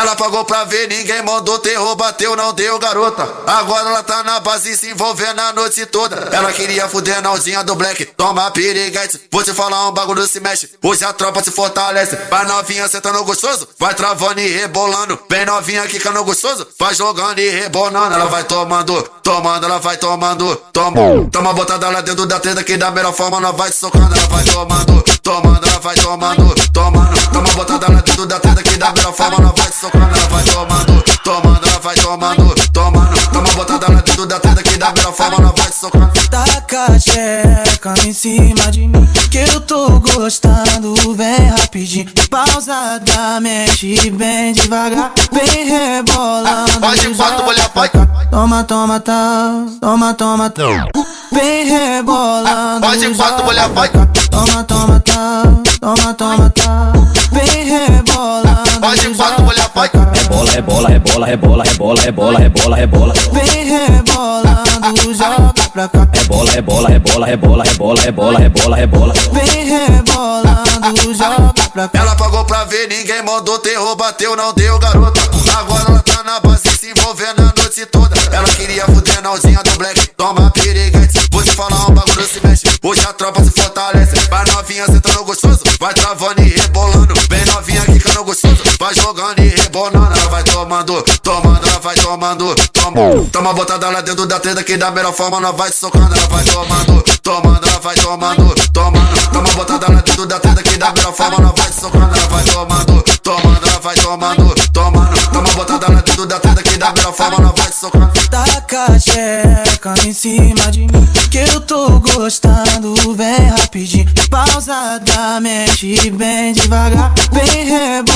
Ela pagou pra ver, ninguém mandou terror, bateu, não deu garota. Agora ela tá na base se envolvendo a noite toda. Ela queria fuder na usinha do Black, toma piriguete. Vou te falar um bagulho se mexe, hoje a tropa se fortalece. Vai novinha sentando gostoso, vai travando e rebolando. Vem novinha quicando gostoso, vai jogando e rebolando. Ela vai tomando, tomando, ela vai tomando, toma. Toma botada lá dentro da treta que da melhor forma ela vai socando. Ela vai tomando, tomando, ela vai tomando, tomando. Toma botada lá dentro da treta que da melhor forma ela vai socando. Ela vai tomando, tomando, ela vai tomando, tomando. Toma botada lá dentro da treta que da melhor forma ela vai socando. Taca a xereca em cima de mim Que eu tô gostando bem rapidinho Pausadamente, bem devagar Bem rebolando Pode quatro, mulher, vai. Toma, toma, tá Toma, toma, tá Bem rebolando Pode quatro, mulher, vai. Toma, toma, tá Toma, toma, tá Bem rebolando Pode quatro, mulher, vai. Rebola, rebola, rebola, rebola, rebola, rebola, rebola, rebola. Vem rebolando, joga pra cá Rebola, rebola, rebola, rebola, rebola, rebola, rebola, rebola. Vem rebolando, joga pra cá Ela pagou pra ver, ninguém mandou terror, bateu, não deu garota. Agora ela tá na base se envolvendo a noite toda. Ela queria fuder na usinha do Black, toma piriguete. Vou te falar um bagulho se mexe, hoje a tropa se fortalece. Vai novinha sentando gostoso, vai travando e rebolando. Vem quicando gostoso, vai jogando e rebolando. Ela vai tomando, tomando, ela vai tomando, toma. Toma botada lá dentro da treta que da melhor forma ela vai socando. Ela vai tomando, tomando, ela vai tomando, tomando. Toma botada lá dentro da treta que da melhor forma ela vai socando. Ela vai tomando, tomando, ela vai tomando, tomando. Toma botada lá dentro da treta que da melhor forma ela vai socando. Taca a xereca em cima de mim Que eu tô gostando bem rapidinho Pausadamente, bem devagar Bem rebolando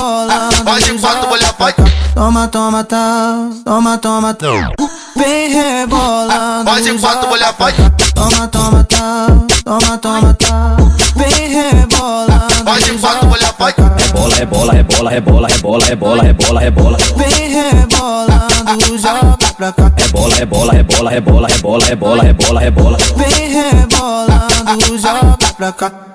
vai. Toma, toma, tá Toma, toma, tá Bem rebolando Pode quatro, mulher, vai. Toma, toma, tá Toma, toma, tá Bem rebolando Pode quatro, mulher, vai. Rebola, rebola, rebola, rebola, rebola, rebola, rebola, rebola. Vem rebolando, joga pra cá Rebola, rebola, rebola, rebola, rebola, rebola, rebola, rebola. Vem rebolando, joga pra cá